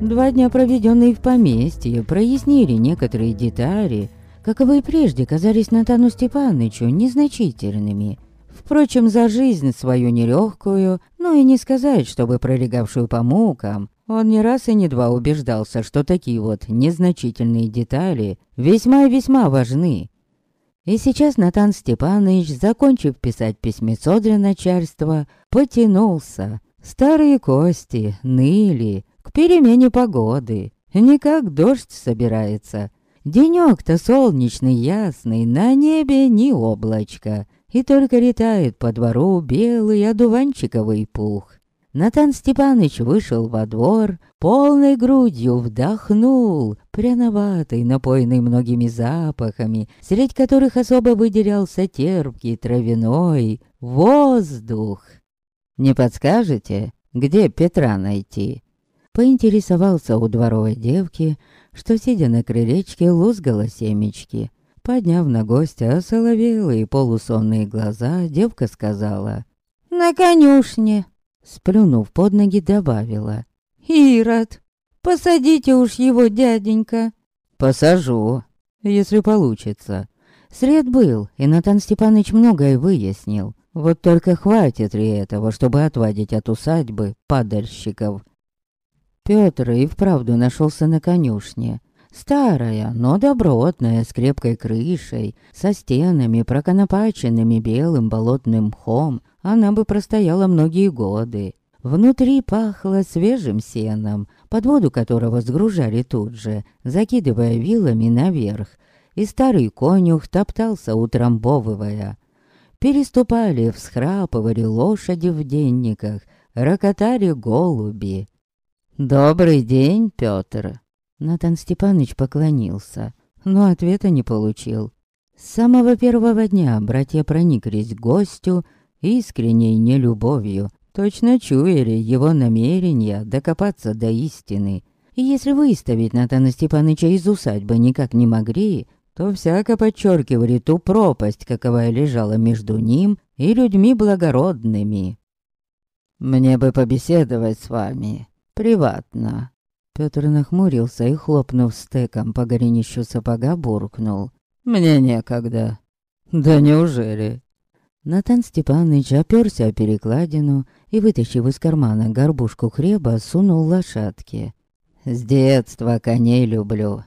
Два дня, проведенные в поместье, прояснили некоторые детали, каковы прежде казались Натану Степанычу незначительными. Впрочем, за жизнь свою нелегкую, но и не сказать, чтобы пролегавшую по мукам, он не раз и не два убеждался, что такие вот незначительные детали весьма и весьма важны. И сейчас Натан Степанович, закончив писать письмецо для начальства, потянулся. Старые кости ныли перемене погоды. Никак дождь собирается. Денёк-то солнечный, ясный, на небе ни облачка. И только летает по двору белый одуванчиковый пух. Натан Степаныч вышел во двор, полной грудью вдохнул, пряноватый, напоенный многими запахами, среди которых особо выделялся терпкий травяной воздух. «Не подскажете, где Петра найти?» Поинтересовался у дворовой девки, что, сидя на крылечке, лузгала семечки. Подняв на гостя осоловелые полусонные глаза, девка сказала «На конюшне». Сплюнув под ноги, добавила. «Ирод, посадите уж его, дяденька». «Посажу, если получится». Сред был, и Натан Степаныч многое выяснил. Вот только хватит ли этого, чтобы отвадить от усадьбы падальщиков? Пётр и вправду нашелся на конюшне. Старая, но добротная, с крепкой крышей, со стенами, проконопаченными белым болотным мхом, она бы простояла многие годы. Внутри пахло свежим сеном, под воду которого сгружали тут же, закидывая вилами наверх, и старый конюх топтался, утрамбовывая. Переступали, всхрапывали лошади в денниках, рокотали голуби. «Добрый день, Пётр!» Натан Степанович поклонился, но ответа не получил. С самого первого дня братья прониклись к гостю искренней нелюбовью, точно чуяли его намерения докопаться до истины. И если выставить Натана Степаныча из усадьбы никак не могли, то всяко подчеркивали ту пропасть, каковая лежала между ним и людьми благородными. «Мне бы побеседовать с вами, приватно». Пётр нахмурился и, хлопнув стеком по горенищу сапога, буркнул. «Мне некогда». «Да неужели?» Натан Степанович оперся о перекладину и, вытащив из кармана горбушку хлеба, сунул лошадке. «С детства коней люблю.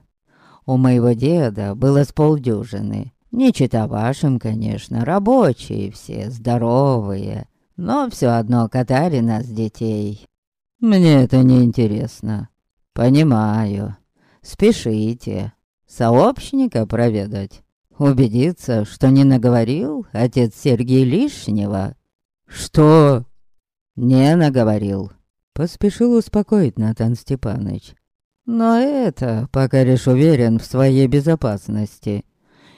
У моего деда было с полдюжины. Не чита вашим, конечно, рабочие все, здоровые. Но все одно катали нас, детей. Мне это не интересно. Понимаю. Спешите. Сообщника проведать?» Убедиться, что не наговорил отец Сергей лишнего? Что? Не наговорил. Поспешил успокоить Натан Степаныч. Но это, пока лишь уверен в своей безопасности.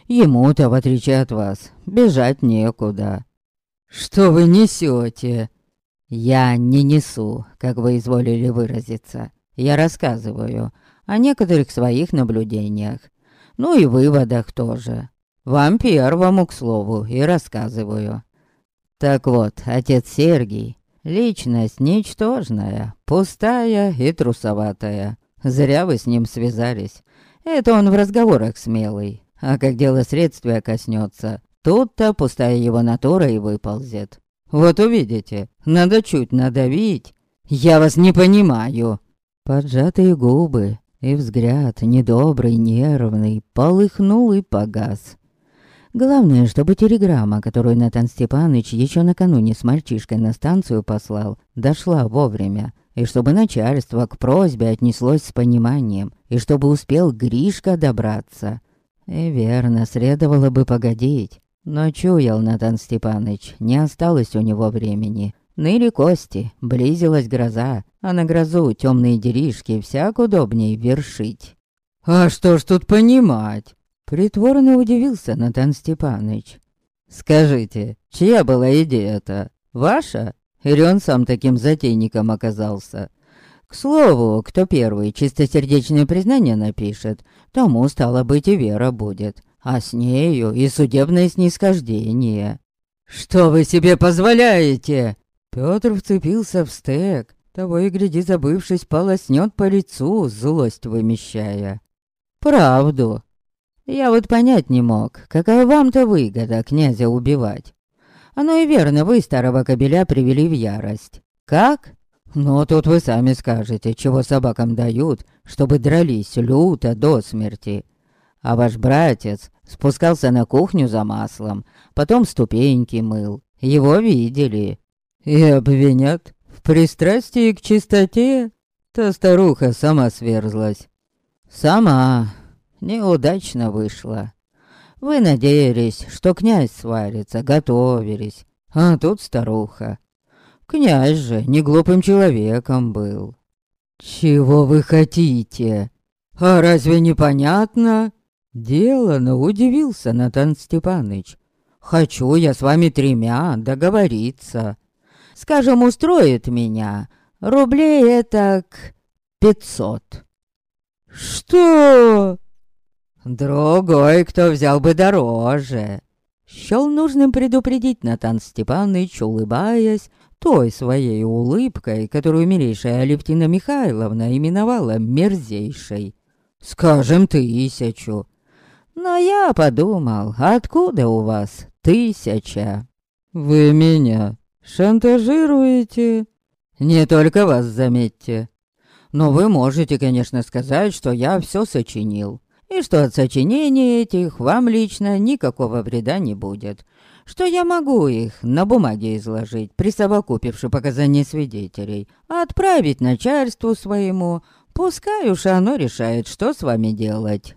Ему-то, в отличие от вас, бежать некуда. Что вы несете? Я не несу, как вы изволили выразиться. Я рассказываю о некоторых своих наблюдениях. Ну и выводах тоже. Вам первому, к слову, и рассказываю. Так вот, отец Сергий — личность ничтожная, пустая и трусоватая. Зря вы с ним связались. Это он в разговорах смелый. А как дело следствия коснется, тут-то пустая его натура и выползет. Вот увидите, надо чуть надавить. Я вас не понимаю. Поджатые губы и взгляд недобрый, нервный, полыхнул и погас. Главное, чтобы телеграмма, которую Натан Степаныч еще накануне с мальчишкой на станцию послал, дошла вовремя, и чтобы начальство к просьбе отнеслось с пониманием, и чтобы успел Гришка добраться. И верно, следовало бы погодить. Но чуял Натан Степаныч, не осталось у него времени. Ныли кости, близилась гроза, а на грозу темные делишки всяк удобней вершить. «А что ж тут понимать?» Притворно удивился Натан Степаныч. «Скажите, чья была идея-то? Ваша? Или он сам таким затейником оказался?» К слову, кто первый чистосердечное признание напишет, тому, стало быть, и вера будет, а с нею и судебное снисхождение. «Что вы себе позволяете?» Пётр вцепился в стек Того и гляди, забывшись, полоснет по лицу, злость вымещая. Правду. Я вот понять не мог, какая вам-то выгода князя убивать. Оно и верно, вы старого кобеля привели в ярость. Как? Ну, тут вы сами скажете, чего собакам дают, чтобы дрались люто до смерти. А ваш братец спускался на кухню за маслом, потом ступеньки мыл. Его видели. И обвинят в пристрастии к чистоте. Та старуха сама сверзлась. Сама. Неудачно вышла. Вы надеялись, что князь сварится, готовились. А тут старуха. Князь же не глупым человеком был. Чего вы хотите? А разве непонятно? Делано удивился Натан Степаныч. Хочу я с вами тремя договориться. Скажем, устроит меня рублей это пятьсот. Что? Другой, кто взял бы дороже. Счел нужным предупредить Натан Степанович, улыбаясь, той своей улыбкой, которую милейшая Алевтина Михайловна именовала мерзейшей. «Скажем, тысячу». Но я подумал, откуда у вас тысяча? Вы меня шантажируете? Не только вас, заметьте. Но вы можете, конечно, сказать, что я все сочинил. И что от сочинений этих вам лично никакого вреда не будет. Что я могу их на бумаге изложить, присовокупивши показания свидетелей, отправить начальству своему. Пускай уж оно решает, что с вами делать.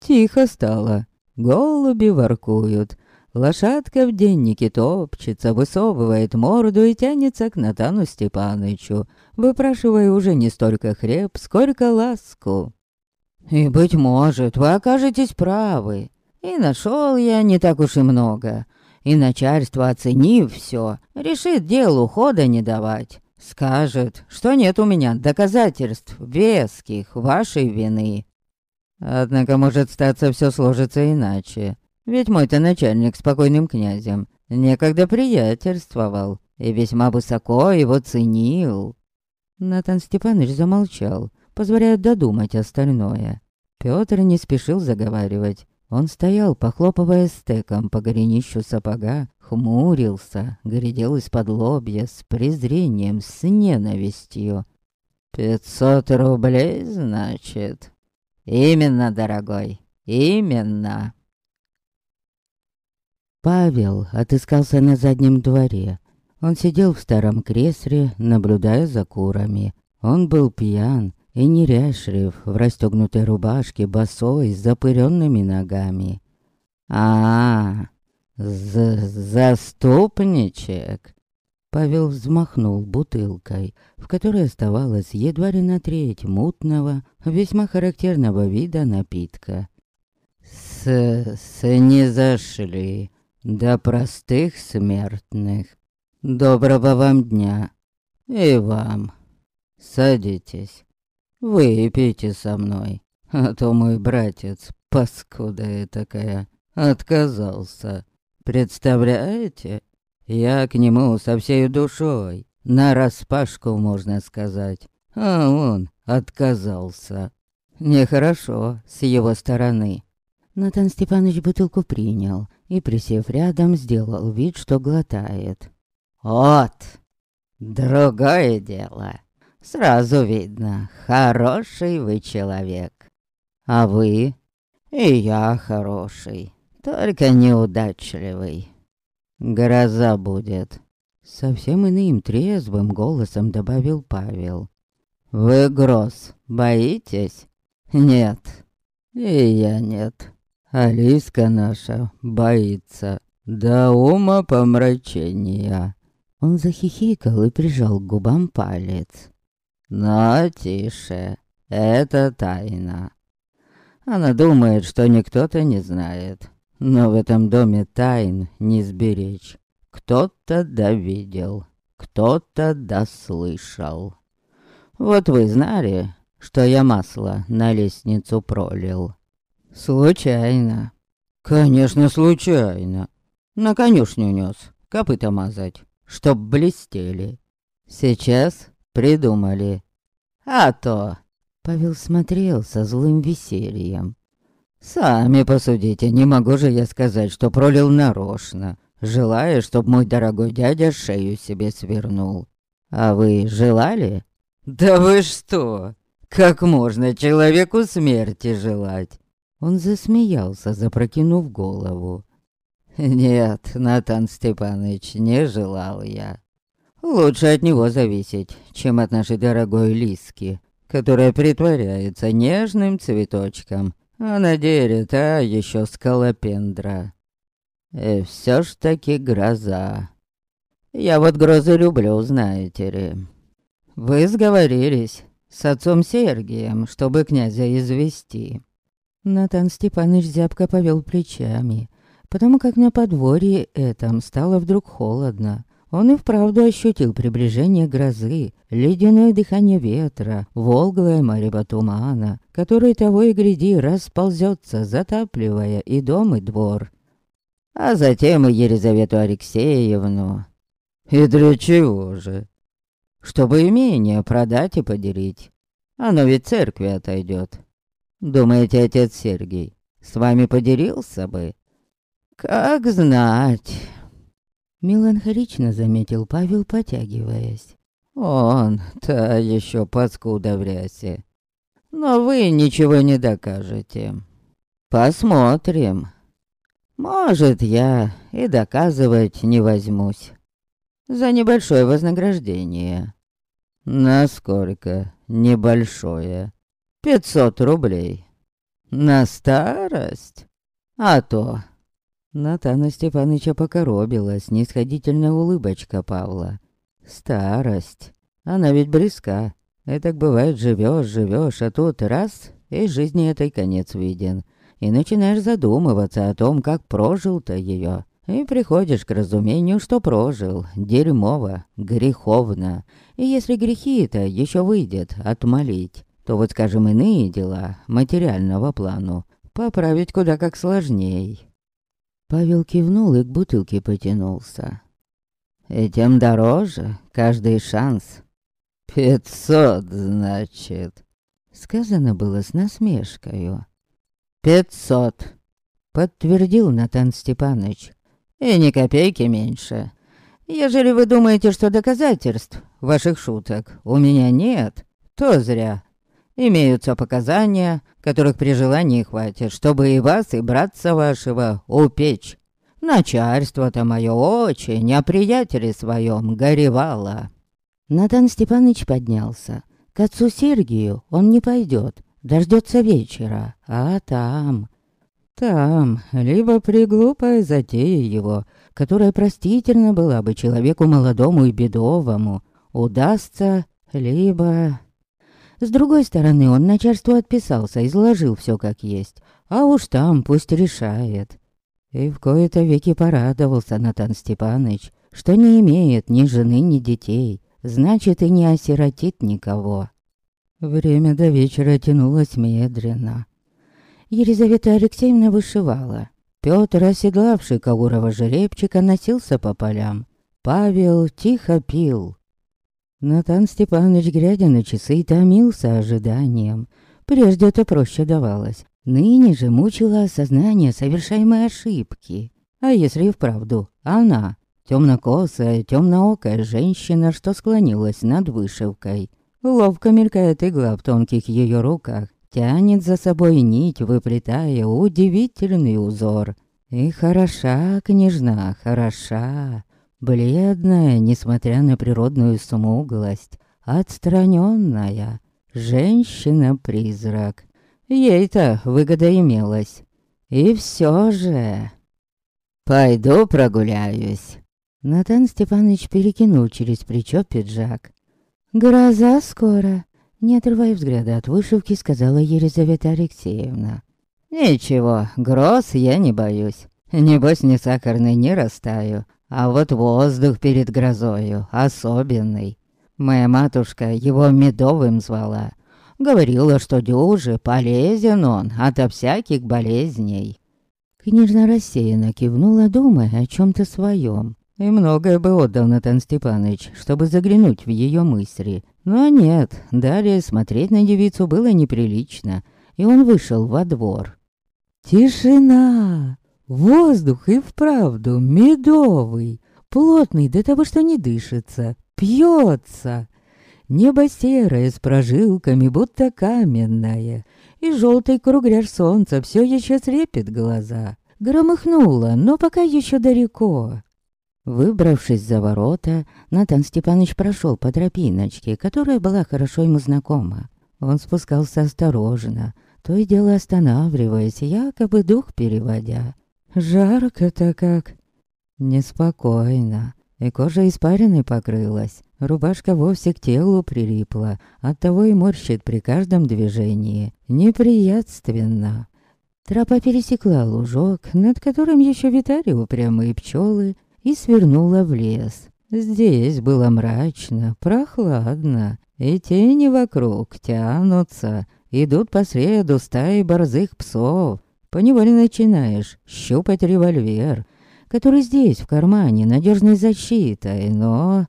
Тихо стало. Голуби воркуют. Лошадка в деннике топчется, высовывает морду и тянется к Натану Степанычу, выпрашивая уже не столько хлеб, сколько ласку. И, быть может, вы окажетесь правы. И нашел я не так уж и много. И начальство, оценив все, решит делу хода не давать. Скажет, что нет у меня доказательств веских вашей вины. Однако, может, статься все сложится иначе. Ведь мой-то начальник с покойным князем некогда приятельствовал и весьма высоко его ценил. Натан Степанович замолчал, позволяя додумать остальное. Пётр не спешил заговаривать. Он стоял, похлопывая стеком по горенищу сапога, хмурился, глядел из-под лобья с презрением, с ненавистью. «Пятьсот рублей, значит?» Именно, дорогой, именно. Павел отыскался на заднем дворе. Он сидел в старом кресле, наблюдая за курами. Он был пьян и неряшлив в расстегнутой рубашке, босой, с запыренными ногами. а, -а, -а заступничек!» Павел взмахнул бутылкой, в которой оставалось едва ли на треть мутного, весьма характерного вида напитка. С... с не зашли до простых смертных. Доброго вам дня. И вам. Садитесь. Выпейте со мной, а то мой братец, паскуда такая, отказался. Представляете? Я к нему со всей душой, на распашку, можно сказать. А он отказался. Нехорошо с его стороны. Натан Степанович бутылку принял и, присев рядом, сделал вид, что глотает. «Вот, другое дело. Сразу видно, хороший вы человек. А вы? И я хороший, только неудачливый. Гроза будет. Совсем иным трезвым голосом добавил Павел. Вы гроз боитесь? Нет. И я нет. Алиска наша боится. До ума помрачения. Он захихикал и прижал к губам палец. Но тише, это тайна. Она думает, что никто-то не знает. Но в этом доме тайн не сберечь. Кто-то довидел, кто-то дослышал. Вот вы знали, что я масло на лестницу пролил? Случайно. Конечно, случайно. На конюшню нес, копыта мазать, чтоб блестели. Сейчас придумали?» «А то!» Павел смотрел со злым весельем. «Сами посудите, не могу же я сказать, что пролил нарочно, желая, чтобы мой дорогой дядя шею себе свернул. А вы желали?» «Да вы что? Как можно человеку смерти желать?» Он засмеялся, запрокинув голову. «Нет, Натан Степанович, не желал я. Лучше от него зависеть, чем от нашей дорогой Лиски, которая притворяется нежным цветочком, а на деле та еще скалопендра. И все ж таки гроза. Я вот грозы люблю, знаете ли. Вы сговорились с отцом Сергием, чтобы князя извести. Натан Степанович зябко повел плечами, потому как на подворье этом стало вдруг холодно. Он и вправду ощутил приближение грозы, ледяное дыхание ветра, волглое марево тумана, который того и гляди расползется, затапливая и дом, и двор. А затем и Елизавету Алексеевну. И для чего же? Чтобы имение продать и поделить. Оно ведь церкви отойдет. Думаете, отец Сергий с вами поделился бы? Как знать... Меланхолично заметил Павел, потягиваясь. Он, та еще паскуда в рясе. Но вы ничего не докажете. Посмотрим. Может, я и доказывать не возьмусь. За небольшое вознаграждение. Насколько небольшое? Пятьсот рублей. На старость? А то Натана Степаныча покоробила снисходительная улыбочка Павла. Старость. Она ведь близка. Это бывает, живешь, живешь, а тут раз, и жизни этой конец виден. И начинаешь задумываться о том, как прожил-то ее. И приходишь к разумению, что прожил. Дерьмово, греховно. И если грехи-то еще выйдет отмолить, то вот, скажем, иные дела материального плану поправить куда как сложней. Павел кивнул и к бутылке потянулся. «И тем дороже каждый шанс». «Пятьсот, значит?» Сказано было с насмешкою. «Пятьсот», — подтвердил Натан Степаныч. «И ни копейки меньше. Ежели вы думаете, что доказательств ваших шуток у меня нет, то зря. Имеются показания, которых при желании хватит, чтобы и вас, и братца вашего упечь. Начальство-то мое очень, а приятеле своем горевало». Натан Степанович поднялся. К отцу Сергию он не пойдет, дождется вечера, а там... Там, либо при глупой затее его, которая простительна была бы человеку молодому и бедовому, удастся, либо... С другой стороны, он начальству отписался, изложил все как есть. А уж там пусть решает. И в кои-то веки порадовался Натан Степаныч, что не имеет ни жены, ни детей, значит и не осиротит никого. Время до вечера тянулось медленно. Елизавета Алексеевна вышивала. Пётр, оседлавший Каурова жеребчика, носился по полям. Павел тихо пил. Натан Степанович, глядя на часы, томился ожиданием. Прежде это проще давалось. Ныне же мучило осознание совершаемой ошибки. А если и вправду она, темнокосая, темноокая женщина, что склонилась над вышивкой, ловко мелькает игла в тонких ее руках, тянет за собой нить, выплетая удивительный узор. И хороша, княжна, хороша. Бледная, несмотря на природную смуглость, отстраненная, женщина-призрак. Ей-то выгода имелась. И все же... «Пойду прогуляюсь». Натан Степанович перекинул через плечо пиджак. «Гроза скоро», — не отрывая взгляда от вышивки, сказала Елизавета Алексеевна. «Ничего, гроз я не боюсь. Небось, ни сахарный не растаю, а вот воздух перед грозою особенный. Моя матушка его медовым звала. Говорила, что дюжи полезен он ото всяких болезней. Княжна рассеянно кивнула, думая о чем-то своем. И многое бы отдал Натан Степаныч, чтобы заглянуть в ее мысли. Но нет, далее смотреть на девицу было неприлично, и он вышел во двор. Тишина! Воздух и вправду медовый, плотный до того, что не дышится, пьется. Небо серое с прожилками, будто каменное, и желтый кругляш солнца все еще слепит глаза. Громыхнуло, но пока еще далеко. Выбравшись за ворота, Натан Степанович прошел по тропиночке, которая была хорошо ему знакома. Он спускался осторожно, то и дело останавливаясь, якобы дух переводя. Жарко-то как. Неспокойно. И кожа испаренной покрылась. Рубашка вовсе к телу прилипла, оттого и морщит при каждом движении. Неприятственно. Тропа пересекла лужок, над которым еще витали упрямые пчелы, и свернула в лес. Здесь было мрачно, прохладно, и тени вокруг тянутся, идут по среду стаи борзых псов. Поневоле начинаешь щупать револьвер, который здесь, в кармане, надежной защитой, но...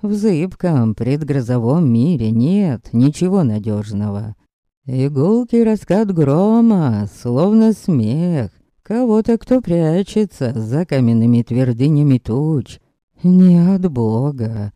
В зыбком предгрозовом мире нет ничего надежного. Игулкий раскат грома, словно смех, кого-то, кто прячется за каменными твердынями туч. Не от Бога.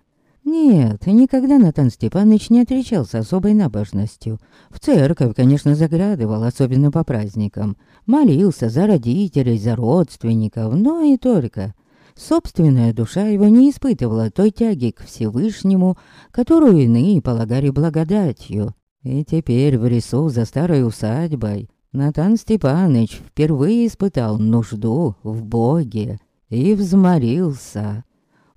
Нет, никогда Натан Степанович не отличался особой набожностью. В церковь, конечно, заглядывал, особенно по праздникам. Молился за родителей, за родственников, но и только. Собственная душа его не испытывала той тяги к Всевышнему, которую иные полагали благодатью. И теперь в лесу за старой усадьбой Натан Степаныч впервые испытал нужду в Боге и взморился.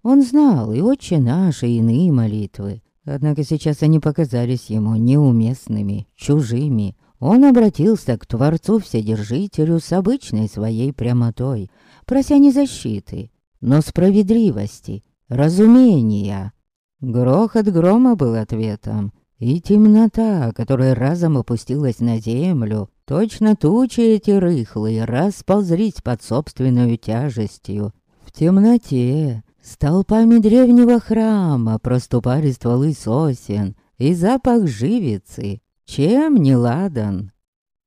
Он знал и отче наши, и иные молитвы. Однако сейчас они показались ему неуместными, чужими. Он обратился к Творцу Вседержителю с обычной своей прямотой, прося не защиты, но справедливости, разумения. Грохот грома был ответом, и темнота, которая разом опустилась на землю, точно тучи эти рыхлые расползлись под собственной тяжестью. В темноте Столпами древнего храма проступали стволы сосен и запах живицы, чем не ладан.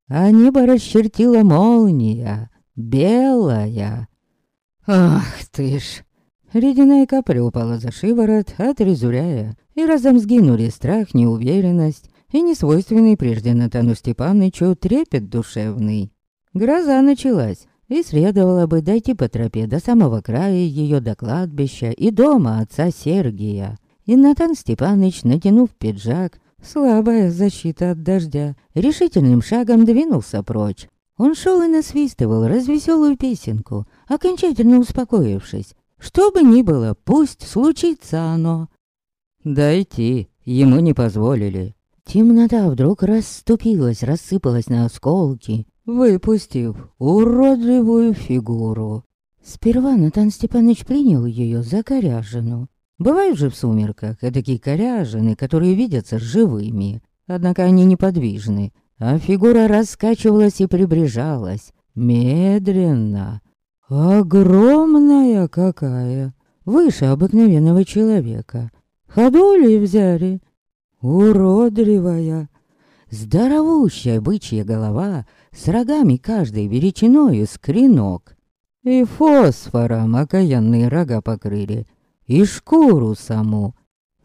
А небо расчертила молния, белая. Ах ты ж! Ледяная капля упала за шиворот, отрезуляя, и разом сгинули страх, неуверенность и несвойственный прежде Натану Степанычу трепет душевный. Гроза началась, и следовало бы дойти по тропе до самого края ее до кладбища и дома отца Сергия. И Натан Степаныч, натянув пиджак, слабая защита от дождя, решительным шагом двинулся прочь. Он шел и насвистывал развеселую песенку, окончательно успокоившись. Что бы ни было, пусть случится оно. Дойти ему не позволили. Темнота вдруг расступилась, рассыпалась на осколки, выпустив уродливую фигуру. Сперва Натан Степанович принял ее за коряжину. Бывают же в сумерках такие коряжины, которые видятся живыми, однако они неподвижны, а фигура раскачивалась и приближалась, медленно. Огромная какая, выше обыкновенного человека. Ходули взяли, уродливая, здоровущая бычья голова с рогами каждой величиною с кринок. И фосфором окаянные рога покрыли, и шкуру саму.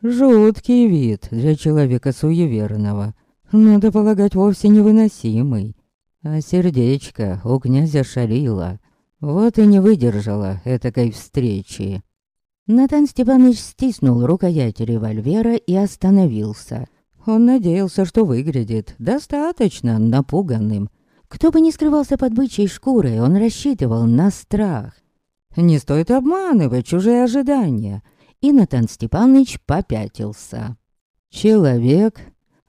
Жуткий вид для человека суеверного, надо полагать, вовсе невыносимый. А сердечко у князя шалило, вот и не выдержала этакой встречи. Натан Степанович стиснул рукоять револьвера и остановился. Он надеялся, что выглядит достаточно напуганным, кто бы ни скрывался под бычьей шкурой, он рассчитывал на страх. Не стоит обманывать чужие ожидания. И Натан Степанович попятился. Человек,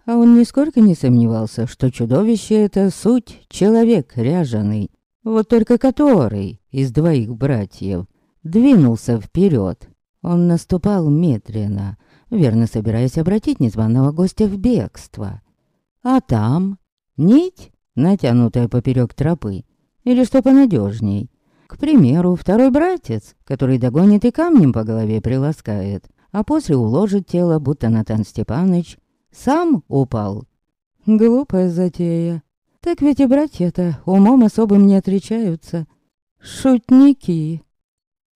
а он нисколько не сомневался, что чудовище это суть человек ряженый, вот только который из двоих братьев двинулся вперед. Он наступал медленно, верно собираясь обратить незваного гостя в бегство. А там нить натянутая поперек тропы, или что понадежней. К примеру, второй братец, который догонит и камнем по голове приласкает, а после уложит тело, будто Натан Степаныч сам упал. Глупая затея. Так ведь и братья-то умом особым не отличаются. Шутники.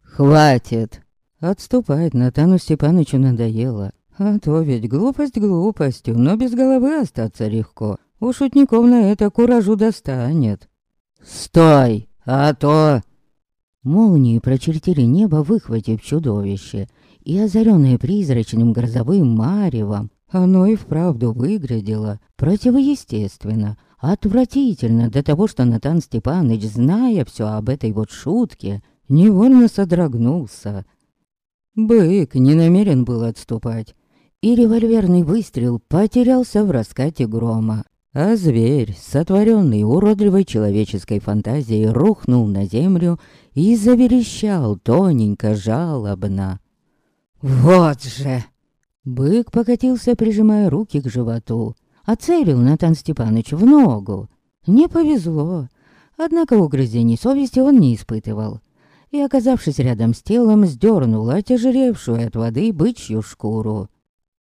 Хватит. Отступать Натану Степанычу надоело. А то ведь глупость глупостью, но без головы остаться легко. У шутников на это куражу достанет. «Стой! А то...» Молнии прочертили небо, выхватив чудовище, и озаренное призрачным грозовым маревом, оно и вправду выглядело противоестественно, отвратительно до того, что Натан Степаныч, зная все об этой вот шутке, невольно содрогнулся. Бык не намерен был отступать, и револьверный выстрел потерялся в раскате грома. А зверь, сотворенный уродливой человеческой фантазией, рухнул на землю и заверещал тоненько, жалобно. «Вот же!» Бык покатился, прижимая руки к животу. Оцелил Натан Степаныч в ногу. Не повезло. Однако угрызений совести он не испытывал. И, оказавшись рядом с телом, сдернул отяжелевшую от воды бычью шкуру.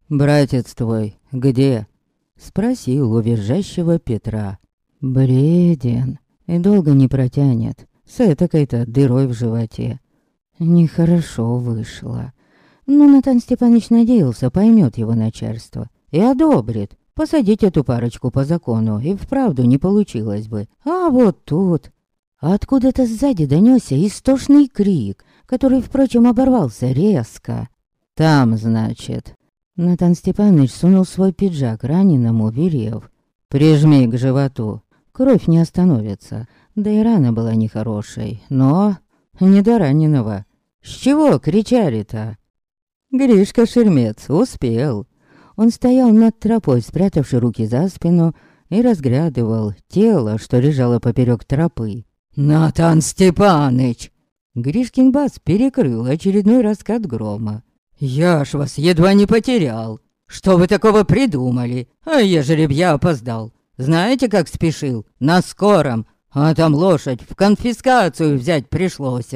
«Братец твой, где?» Спросил у визжащего Петра. «Бреден. И долго не протянет. С этакой-то дырой в животе. Нехорошо вышло. Но Натан Степанович надеялся, поймет его начальство. И одобрит. Посадить эту парочку по закону и вправду не получилось бы. А вот тут... Откуда-то сзади донесся истошный крик, который, впрочем, оборвался резко. «Там, значит...» Натан Степанович сунул свой пиджак раненому, верев. «Прижми к животу. Кровь не остановится. Да и рана была нехорошей, но... Не до раненого. С чего кричали-то?» Гришка Шермец успел. Он стоял над тропой, спрятавши руки за спину, и разглядывал тело, что лежало поперек тропы. «Натан Степаныч!» Гришкин бас перекрыл очередной раскат грома. «Я ж вас едва не потерял! Что вы такого придумали? А ежели б я опоздал? Знаете, как спешил? На скором! А там лошадь в конфискацию взять пришлось.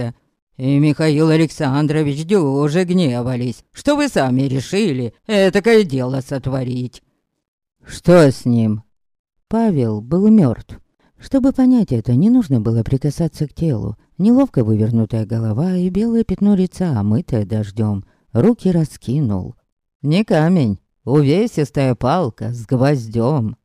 И Михаил Александрович дюже гневались, что вы сами решили этакое дело сотворить. Что с ним? Павел был мертв. Чтобы понять это, не нужно было прикасаться к телу. Неловко вывернутая голова и белое пятно лица, омытое дождем. Руки раскинул. Не камень, увесистая палка с гвоздем.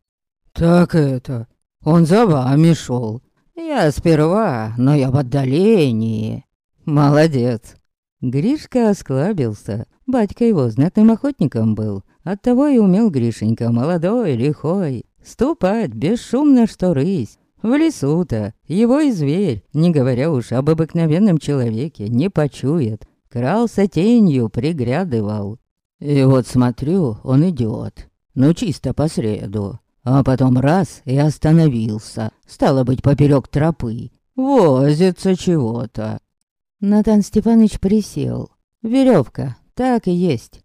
«Так это, он за вами шел. Я сперва, но я в отдалении». «Молодец!» Гришка осклабился. Батька его знатным охотником был. Оттого и умел Гришенька, молодой, лихой, ступать бесшумно, что рысь. В лесу-то его и зверь, не говоря уж об обыкновенном человеке, не почует. Крался тенью, приглядывал. И вот смотрю, он идет. Ну, чисто по среду. А потом раз и остановился. Стало быть, поперек тропы. Возится чего-то. Натан Степанович присел. Веревка, так и есть.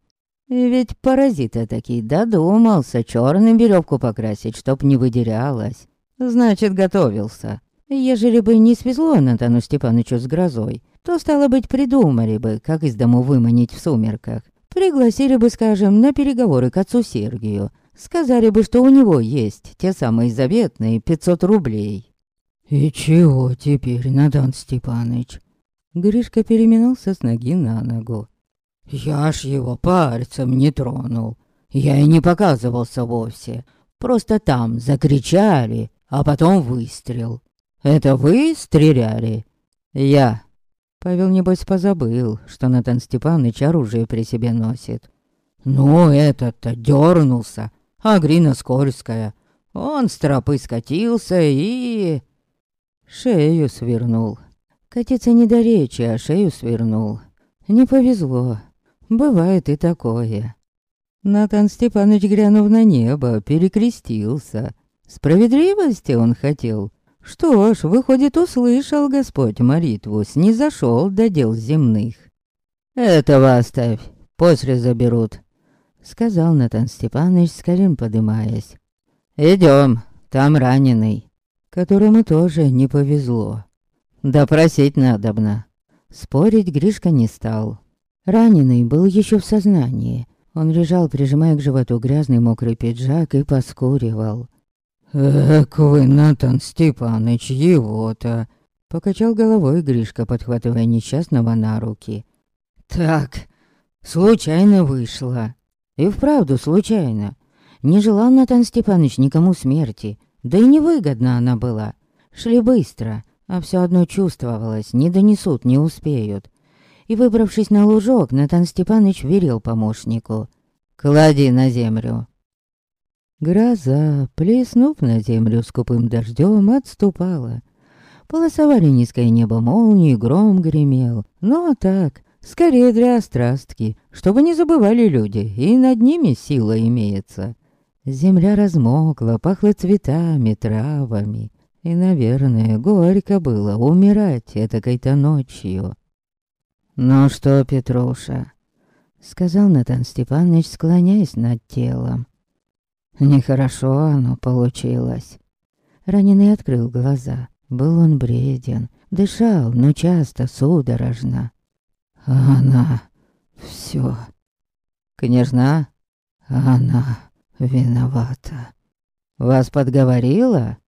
И ведь паразита таки додумался черным веревку покрасить, чтоб не выдерялась. Значит, готовился. Ежели бы не свезло Натану Степановичу с грозой, то, стало быть, придумали бы, как из дому выманить в сумерках. Пригласили бы, скажем, на переговоры к отцу Сергию. Сказали бы, что у него есть те самые заветные 500 рублей. «И чего теперь, Натан Степаныч?» Гришка переминался с ноги на ногу. «Я ж его пальцем не тронул. Я и не показывался вовсе. Просто там закричали, а потом выстрел. Это вы стреляли?» «Я». Павел, небось, позабыл, что Натан Степаныч оружие при себе носит. «Ну, этот-то дернулся, а Грина скользкая. Он с тропы скатился и...» Шею свернул. Катиться не до речи, а шею свернул. Не повезло. Бывает и такое. Натан Степанович, глянув на небо, перекрестился. Справедливости он хотел. Что ж, выходит, услышал Господь молитву, снизошел до дел земных. «Этого оставь, после заберут», — сказал Натан Степанович, с колен подымаясь. «Идем, там раненый, которому тоже не повезло». Допросить надобно. Спорить Гришка не стал. Раненый был еще в сознании. Он лежал, прижимая к животу грязный мокрый пиджак и поскуривал. «Эк вы, Натан Степаныч, его-то!» Покачал головой Гришка, подхватывая несчастного на руки. «Так, случайно вышло. И вправду случайно. Не желал Натан Степаныч никому смерти, да и невыгодна она была. Шли быстро, а все одно чувствовалось, не донесут, не успеют. И, выбравшись на лужок, Натан Степаныч верил помощнику. «Клади на землю». Гроза, плеснув на землю скупым дождем, отступала. Полосовали низкое небо молнии, гром гремел. Но так, скорее для острастки, чтобы не забывали люди, и над ними сила имеется. Земля размокла, пахла цветами, травами. И, наверное, горько было умирать этакой-то ночью. «Ну что, Петруша?» — сказал Натан Степанович, склоняясь над телом. «Нехорошо оно получилось». Раненый открыл глаза. Был он бреден, дышал, но часто судорожно. «Она... все. «Княжна?» «Она...» виновата. Вас подговорила?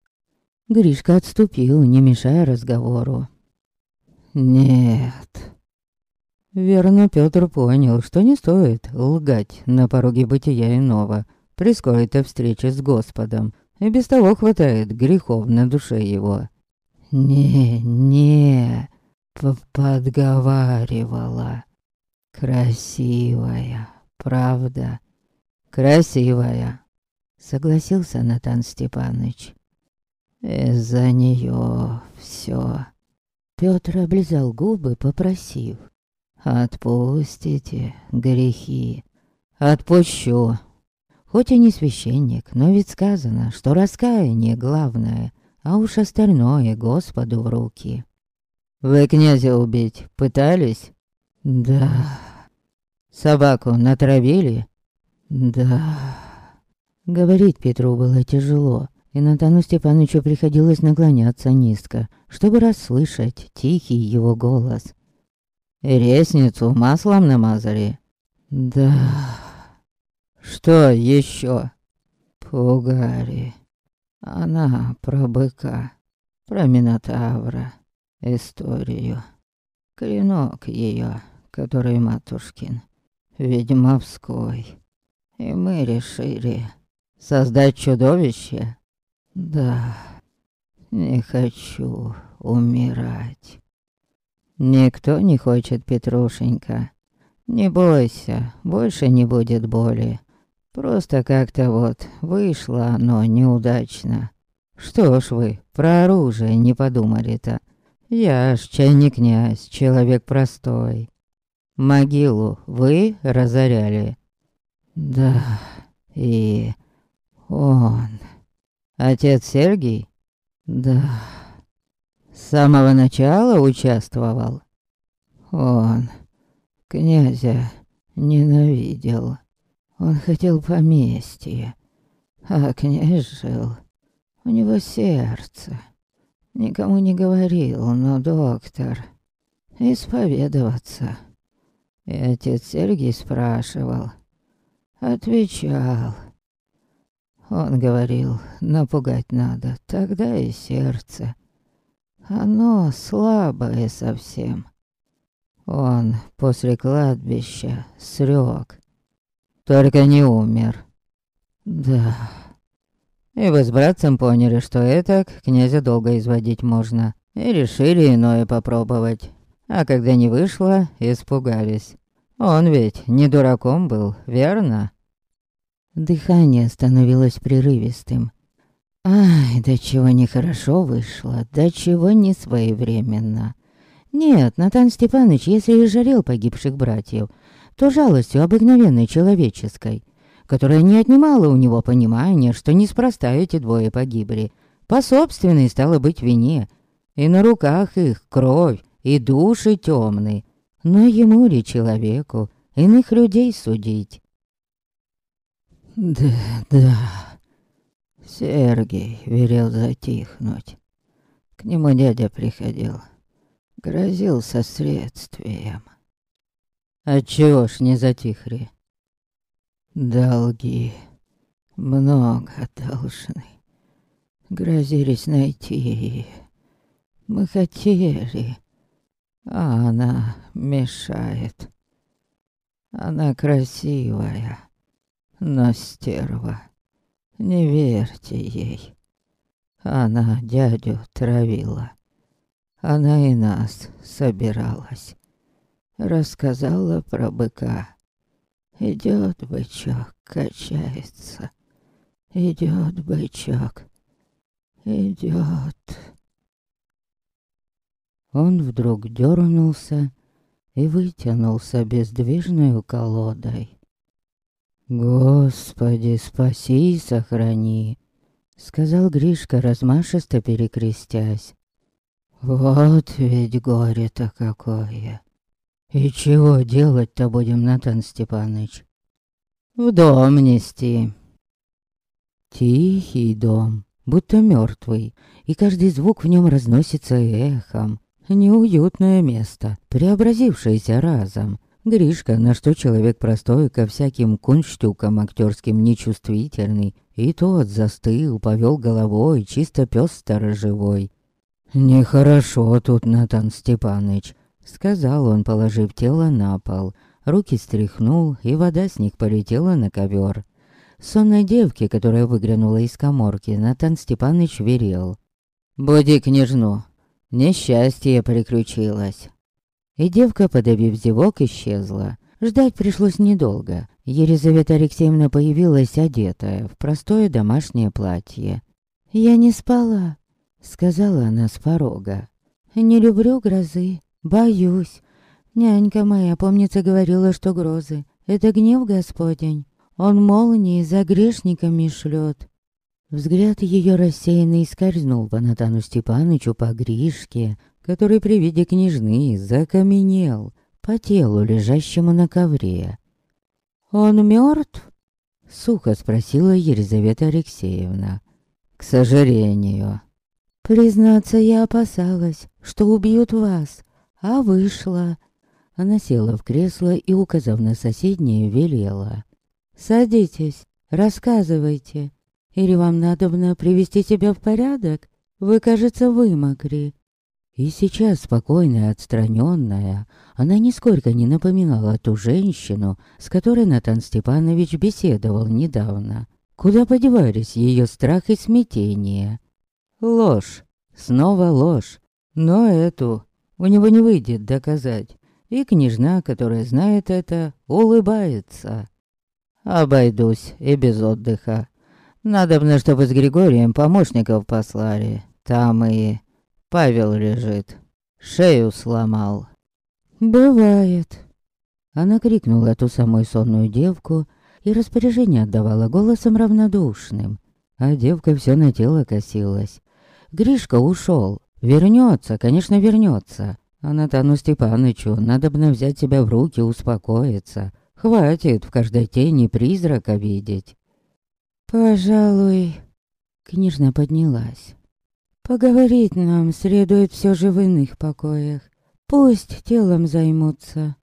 Гришка отступил, не мешая разговору. Нет. Верно, Петр понял, что не стоит лгать на пороге бытия иного, при скорой-то встрече с Господом, и без того хватает грехов на душе его. Не, не, подговаривала. Красивая, правда? красивая», — согласился Натан Степаныч. «Из-за нее все. Петр облизал губы, попросив. «Отпустите грехи». «Отпущу». Хоть и не священник, но ведь сказано, что раскаяние главное, а уж остальное Господу в руки. «Вы князя убить пытались?» «Да». «Собаку натравили?» Да. Говорить Петру было тяжело, и Натану Степановичу приходилось наклоняться низко, чтобы расслышать тихий его голос. «Ресницу маслом намазали?» «Да...» «Что еще?» «Пугари. Она про быка, про Минотавра, историю. Клинок ее, который матушкин, ведьмовской». И мы решили создать чудовище. Да, не хочу умирать. Никто не хочет, Петрушенька. Не бойся, больше не будет боли. Просто как-то вот вышло оно неудачно. Что ж вы про оружие не подумали-то? Я ж чай князь, человек простой. Могилу вы разоряли, да, и он. Отец Сергий? Да. С самого начала участвовал. Он князя ненавидел. Он хотел поместье. А князь жил. У него сердце. Никому не говорил, но доктор. Исповедоваться. И отец Сергий спрашивал, Отвечал. Он говорил, напугать надо, тогда и сердце. Оно слабое совсем. Он после кладбища срёк. Только не умер. Да. И вы с братцем поняли, что это князя долго изводить можно. И решили иное попробовать. А когда не вышло, испугались. Он ведь не дураком был, верно? Дыхание становилось прерывистым. Ай, да чего нехорошо вышло, да чего не своевременно. Нет, Натан Степанович, если и жарел погибших братьев, то жалостью обыкновенной человеческой, которая не отнимала у него понимания, что неспроста эти двое погибли. По собственной стало быть вине, и на руках их кровь, и души темные. Но ему ли человеку иных людей судить? Да, да. Сергей велел затихнуть. К нему дядя приходил. Грозился следствием. Отчего ж не затихли? Долги. Много должны. Грозились найти. Мы хотели. А она мешает. Она красивая, но стерва. Не верьте ей. Она дядю травила. Она и нас собиралась. Рассказала про быка. Идет бычок, качается. Идет бычок. Идет. Он вдруг дернулся и вытянулся бездвижной колодой. «Господи, спаси и сохрани!» — сказал Гришка, размашисто перекрестясь. «Вот ведь горе-то какое! И чего делать-то будем, Натан Степаныч?» «В дом нести!» Тихий дом, будто мертвый, и каждый звук в нем разносится эхом. Неуютное место, преобразившееся разом. Гришка, на что человек простой, ко всяким кунштюкам актерским нечувствительный, и тот застыл, повел головой, чисто пес сторожевой. «Нехорошо тут, Натан Степаныч», — сказал он, положив тело на пол. Руки стряхнул, и вода с них полетела на ковер. Сонной девке, которая выглянула из коморки, Натан Степаныч верил. «Буди княжну, несчастье приключилось». И девка, подавив зевок, исчезла. Ждать пришлось недолго. Елизавета Алексеевна появилась одетая в простое домашнее платье. «Я не спала», — сказала она с порога. «Не люблю грозы, боюсь. Нянька моя, помнится, говорила, что грозы — это гнев Господень. Он молнии за грешниками шлет. Взгляд ее рассеянный скользнул по Натану Степанычу по Гришке, который при виде княжны закаменел по телу, лежащему на ковре. «Он мертв?» — сухо спросила Елизавета Алексеевна. «К сожалению». «Признаться, я опасалась, что убьют вас, а вышла». Она села в кресло и, указав на соседнее, велела. «Садитесь, рассказывайте. Или вам надобно привести себя в порядок? Вы, кажется, вымокли». И сейчас, спокойная, отстраненная, она нисколько не напоминала ту женщину, с которой Натан Степанович беседовал недавно. Куда подевались ее страх и смятение? Ложь. Снова ложь. Но эту у него не выйдет доказать. И княжна, которая знает это, улыбается. Обойдусь и без отдыха. Надобно, чтобы с Григорием помощников послали. Там и Павел лежит. Шею сломал. Бывает. Она крикнула эту самую сонную девку и распоряжение отдавала голосом равнодушным. А девка все на тело косилась. Гришка ушел. Вернется, конечно, вернется. А Натану Степанычу надо бы взять себя в руки, успокоиться. Хватит в каждой тени призрака видеть. Пожалуй, княжна поднялась. Поговорить нам следует все же в иных покоях. Пусть телом займутся.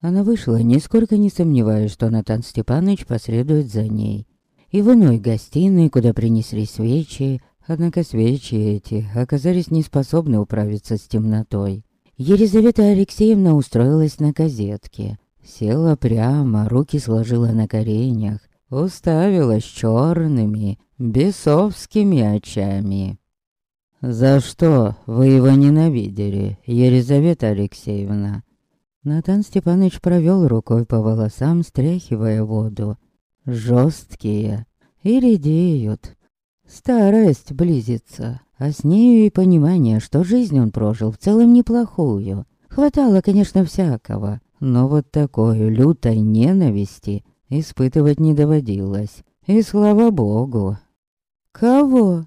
Она вышла, нисколько не сомневаясь, что Натан Степанович последует за ней. И в иной гостиной, куда принесли свечи, однако свечи эти оказались неспособны управиться с темнотой. Елизавета Алексеевна устроилась на газетке. Села прямо, руки сложила на коренях, уставилась черными, бесовскими очами. «За что вы его ненавидели, Елизавета Алексеевна?» Натан Степанович провел рукой по волосам, стряхивая воду. Жесткие и редеют. Старость близится, а с нею и понимание, что жизнь он прожил в целом неплохую. Хватало, конечно, всякого, но вот такой лютой ненависти испытывать не доводилось. И слава богу. «Кого?»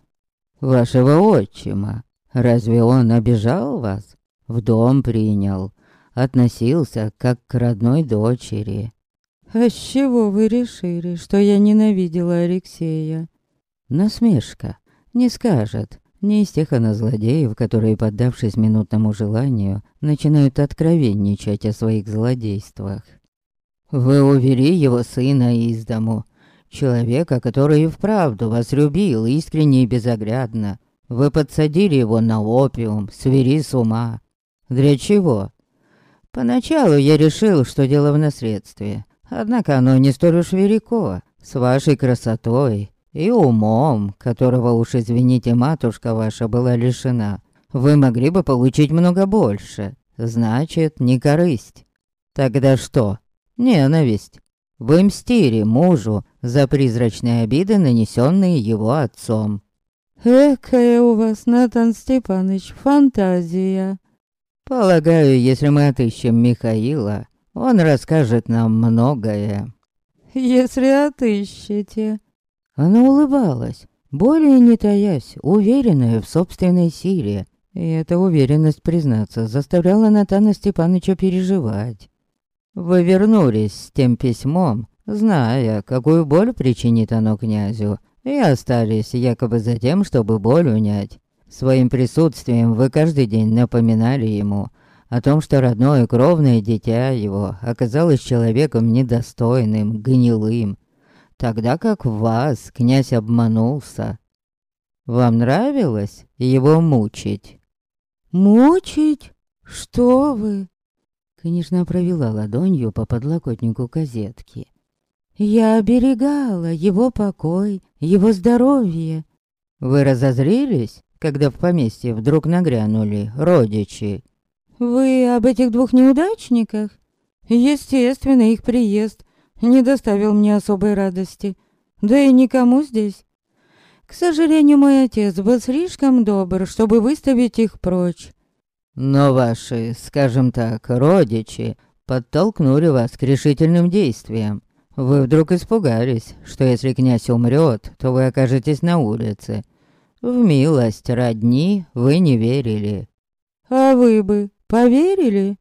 вашего отчима. Разве он обижал вас? В дом принял, относился как к родной дочери. А с чего вы решили, что я ненавидела Алексея? Насмешка. Не скажет. Не из тех она злодеев, которые, поддавшись минутному желанию, начинают откровенничать о своих злодействах. «Вы увели его сына из дому, человека, который и вправду вас любил искренне и безоглядно. Вы подсадили его на опиум, свери с ума. Для чего? Поначалу я решил, что дело в наследстве. Однако оно не столь уж велико. С вашей красотой и умом, которого уж, извините, матушка ваша была лишена, вы могли бы получить много больше. Значит, не корысть. Тогда что? Ненависть. Вы мстили мужу за призрачные обиды, нанесенные его отцом. «Экая у вас, Натан Степаныч, фантазия!» «Полагаю, если мы отыщем Михаила, он расскажет нам многое». «Если отыщете...» Она улыбалась, более не таясь, уверенная в собственной силе. И эта уверенность, признаться, заставляла Натана Степановича переживать. Вы вернулись с тем письмом, зная, какую боль причинит оно князю, и остались якобы за тем, чтобы боль унять. Своим присутствием вы каждый день напоминали ему о том, что родное кровное дитя его оказалось человеком недостойным, гнилым, тогда как вас князь обманулся. Вам нравилось его мучить? Мучить? Что вы? Конечно, провела ладонью по подлокотнику козетки. Я оберегала его покой, его здоровье. Вы разозрелись, когда в поместье вдруг нагрянули родичи? Вы об этих двух неудачниках? Естественно, их приезд не доставил мне особой радости. Да и никому здесь. К сожалению, мой отец был слишком добр, чтобы выставить их прочь. Но ваши, скажем так, родичи подтолкнули вас к решительным действиям. Вы вдруг испугались, что если князь умрет, то вы окажетесь на улице. В милость родни вы не верили. А вы бы поверили?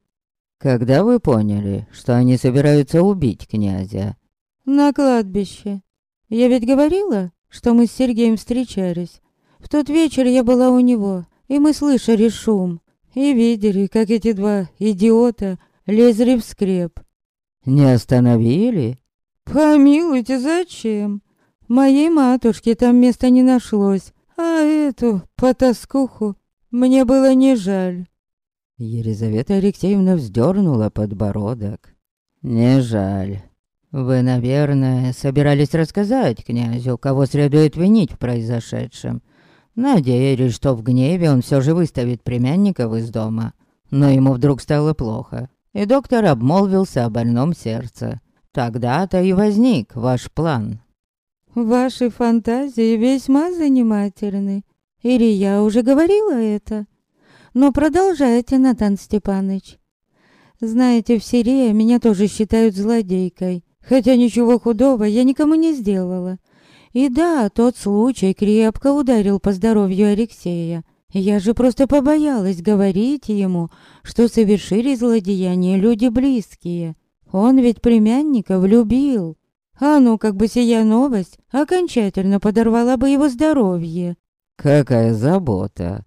Когда вы поняли, что они собираются убить князя? На кладбище. Я ведь говорила, что мы с Сергеем встречались. В тот вечер я была у него, и мы слышали шум, и видели, как эти два идиота лезли в скреп. Не остановили? Помилуйте, зачем? Моей матушке там места не нашлось, а эту потаскуху мне было не жаль. Елизавета Алексеевна вздернула подбородок. «Не жаль. Вы, наверное, собирались рассказать князю, кого следует винить в произошедшем. Надеялись, что в гневе он все же выставит племянников из дома. Но ему вдруг стало плохо, и доктор обмолвился о больном сердце. Тогда-то и возник ваш план». «Ваши фантазии весьма занимательны. Или я уже говорила это?» Но продолжайте, Натан Степаныч. Знаете, в Сирии меня тоже считают злодейкой, хотя ничего худого я никому не сделала. И да, тот случай крепко ударил по здоровью Алексея. Я же просто побоялась говорить ему, что совершили злодеяние люди близкие. Он ведь племянников любил. А ну, как бы сия новость окончательно подорвала бы его здоровье. Какая забота.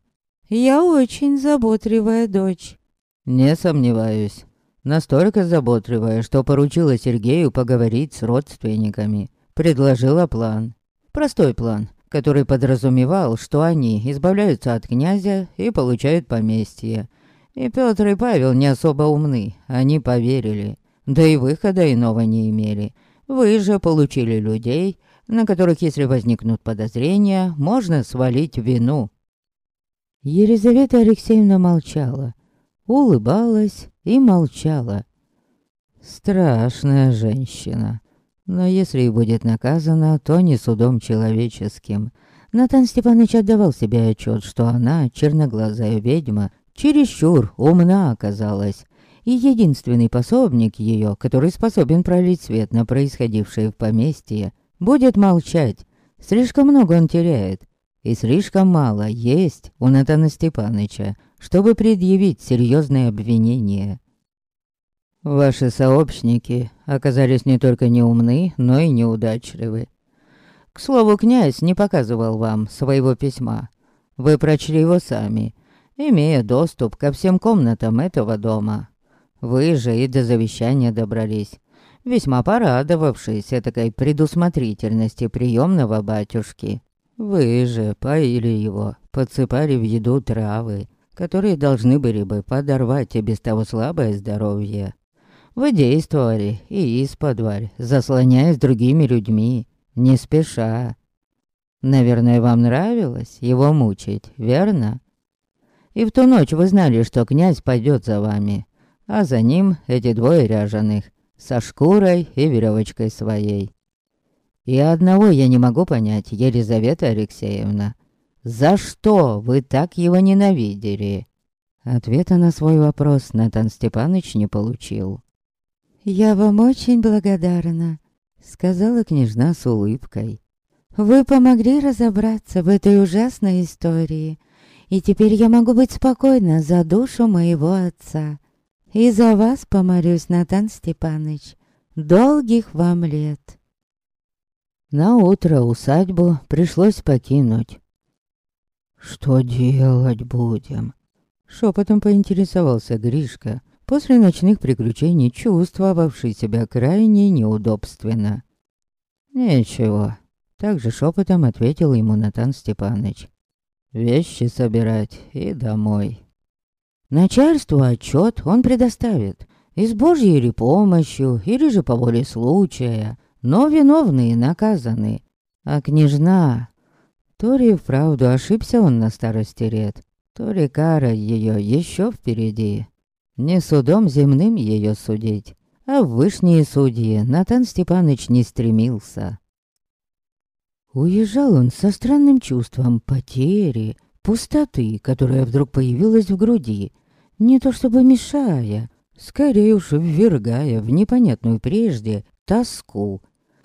Я очень заботливая дочь. Не сомневаюсь. Настолько заботливая, что поручила Сергею поговорить с родственниками. Предложила план. Простой план, который подразумевал, что они избавляются от князя и получают поместье. И Петр и Павел не особо умны, они поверили. Да и выхода иного не имели. Вы же получили людей, на которых, если возникнут подозрения, можно свалить вину. Елизавета Алексеевна молчала, улыбалась и молчала. Страшная женщина. Но если и будет наказана, то не судом человеческим. Натан Степанович отдавал себе отчет, что она, черноглазая ведьма, чересчур умна оказалась. И единственный пособник ее, который способен пролить свет на происходившее в поместье, будет молчать. Слишком много он теряет, и слишком мало есть у Натана Степаныча, чтобы предъявить серьезные обвинения. Ваши сообщники оказались не только неумны, но и неудачливы. К слову, князь не показывал вам своего письма. Вы прочли его сами, имея доступ ко всем комнатам этого дома. Вы же и до завещания добрались, весьма порадовавшись такой предусмотрительности приемного батюшки. Вы же поили его, подсыпали в еду травы, которые должны были бы подорвать и без того слабое здоровье. Вы действовали и из-под заслоняясь другими людьми, не спеша. Наверное, вам нравилось его мучить, верно? И в ту ночь вы знали, что князь пойдет за вами, а за ним эти двое ряженых, со шкурой и веревочкой своей. И одного я не могу понять, Елизавета Алексеевна. За что вы так его ненавидели? Ответа на свой вопрос Натан Степаныч не получил. «Я вам очень благодарна», — сказала княжна с улыбкой. «Вы помогли разобраться в этой ужасной истории, и теперь я могу быть спокойна за душу моего отца. И за вас помолюсь, Натан Степаныч. Долгих вам лет. На утро усадьбу пришлось покинуть. «Что делать будем?» Шепотом поинтересовался Гришка, после ночных приключений чувствовавший себя крайне неудобственно. «Ничего», — также шепотом ответил ему Натан Степаныч. «Вещи собирать и домой». Начальству отчет он предоставит, и с Божьей или помощью, или же по воле случая, но виновные наказаны. А княжна... То ли вправду ошибся он на старости лет, то ли кара ее еще впереди. Не судом земным ее судить, а в вышние судьи Натан Степаныч не стремился. Уезжал он со странным чувством потери, пустоты, которая вдруг появилась в груди, не то чтобы мешая, скорее уж ввергая в непонятную прежде тоску.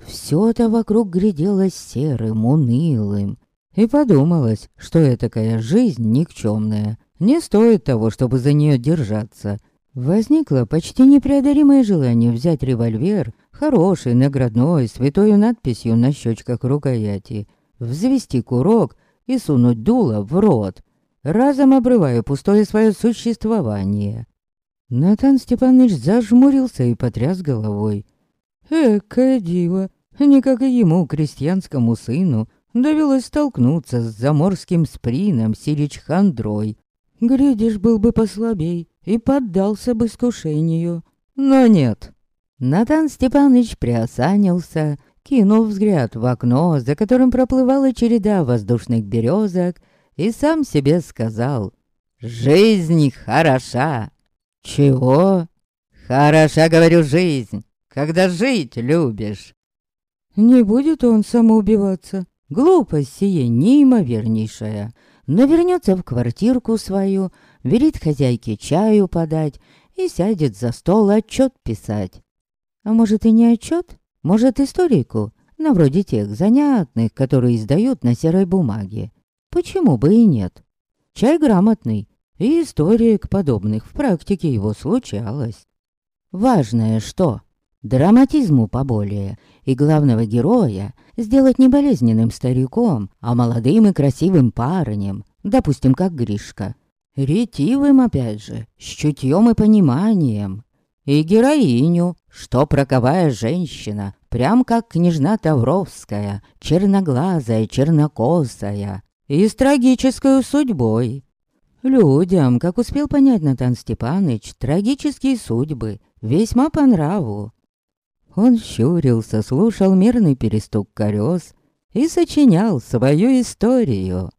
Все это вокруг гляделось серым, унылым, и подумалось, что этакая жизнь никчемная, не стоит того, чтобы за нее держаться. Возникло почти непреодолимое желание взять револьвер, хороший, наградной, святою надписью на щечках рукояти, взвести курок и сунуть дуло в рот, разом обрывая пустое свое существование. Натан Степанович зажмурился и потряс головой. Экое диво, не как и ему, крестьянскому сыну, довелось столкнуться с заморским сприном Сирич Хандрой. Глядишь, был бы послабей и поддался бы искушению. Но нет. Натан Степанович приосанился, кинул взгляд в окно, за которым проплывала череда воздушных березок, и сам себе сказал «Жизнь хороша!» «Чего?» «Хороша, говорю, жизнь, когда жить любишь!» Не будет он самоубиваться. Глупость сие неимовернейшая. Но вернется в квартирку свою, велит хозяйке чаю подать и сядет за стол отчет писать. А может и не отчет, может историку, на вроде тех занятных, которые издают на серой бумаге. Почему бы и нет? Чай грамотный, и история к подобных в практике его случалась. Важное что? Драматизму поболее, и главного героя сделать не болезненным стариком, а молодым и красивым парнем, допустим, как Гришка. Ретивым, опять же, с чутьем и пониманием. И героиню, что проковая женщина, прям как княжна Тавровская, черноглазая, чернокосая, и с трагической судьбой. Людям, как успел понять Натан Степаныч, трагические судьбы весьма по нраву. Он щурился, слушал мирный перестук колес и сочинял свою историю.